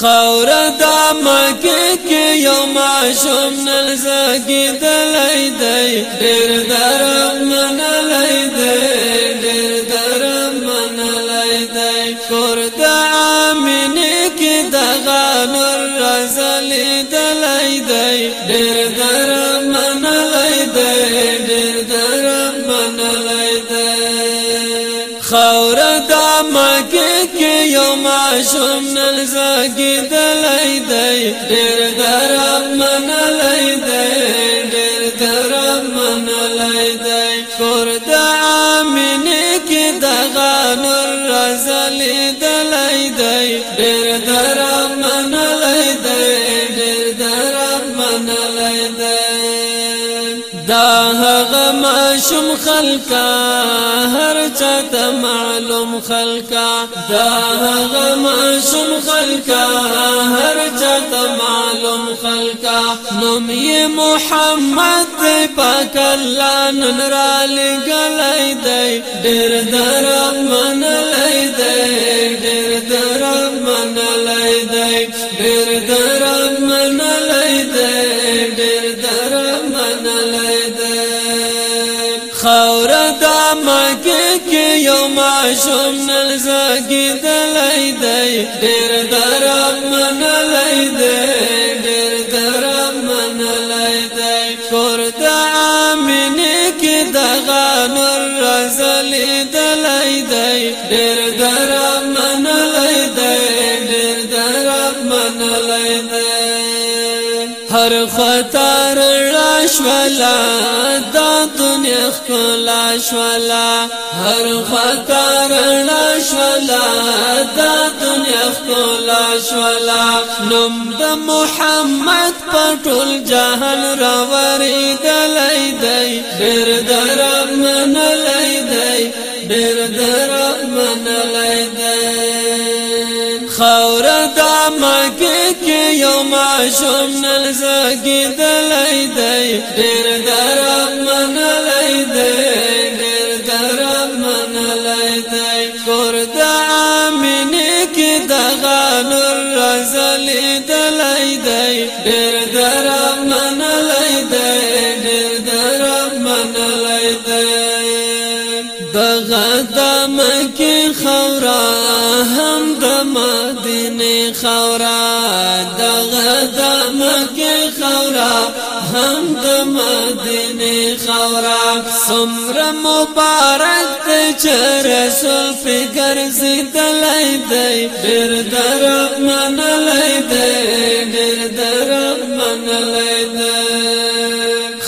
خاور د مکه کې یو ماشوم نن زګي دلای دی ډېر درم نن لای دی ډېر درم نن لای دی کور د امن کې د غنور رزل دلای دی ډېر درم نن لای دی ډېر درم نن لای دی خاور د مکه یو معشوم نن زګی دلای دی ډیر درم من لای دی ډیر درم من لای دی داها هغه شم خلقا هر چاته معلوم خلقا داها هغه شم خلقا هر چاته معلوم خلقا نوم محمد پاک الله نن را لګلای دی ډېر درم خاور دا مکی کی یو ما ماشوم نل زگی لای دی ډېر در من لای دی ډېر در من لای دی کور دا امنه کی دا غنور رزلې د لای دی ډېر درم من لای دی ډېر در من لای دی هر خطر را دا باندې خلا شولا هر خطر نه شولا دا دنیا خلا شولا نوم د محمد پټول جهان را ورې دلای دی ډېر درم نه لای دی ډېر درم نه لای دی خاور د مکه کې یو ماشوم نن زګې دلای دی ډېر درم نه ډېر درم منلای دی ډېر درم منلای دی دغه دم کې خورا هم د مدینه خورا دغه دم کې خورا هم د مدینه خورا سمر مبارک ته چر رسول فکر زیدلای دی ډیر در منلای دی ډیر در منلای دی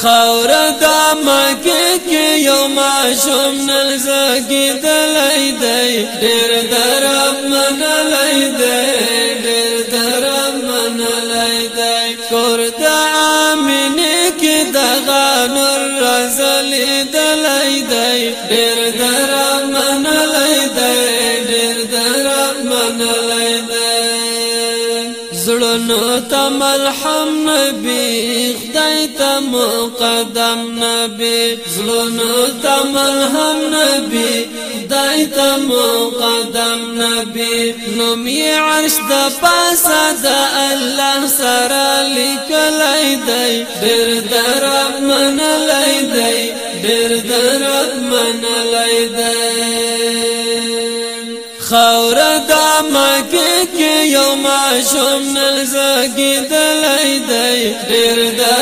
خور د مکه کې یو ماشوم نن زګیدلای دی ډیر در منلای دی منلی دی ډېر در دی در دی ته ملحم نبی تم قدم نبی زلونو تم هم نبی دای تم قدم نبی نومی عرش دا پاسا دا الله سرا لیکلای دی ډیر درب من لای دی ډیر درب من لای دی خاور دا مکه کې یو ما شوم نزګی دلای دی ډیر درب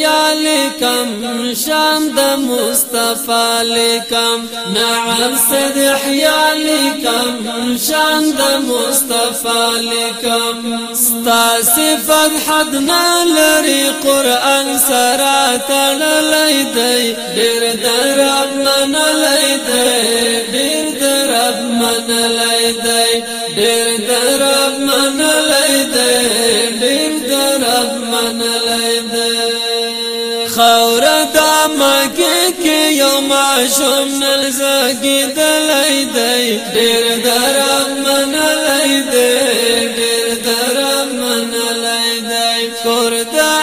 یا لکم شام د مصطفی لکم نعم صدح یا لکم شام د مصطفی لکم ستا صفات حد نه لري قران سره تړلې دی ډېر درب منلې دی ډېر درب منلې دی ډېر خاور دا مکه کی یو ما شوم نل زگی دلای دی ډېر در من لای دی ډېر در من لای دی کور د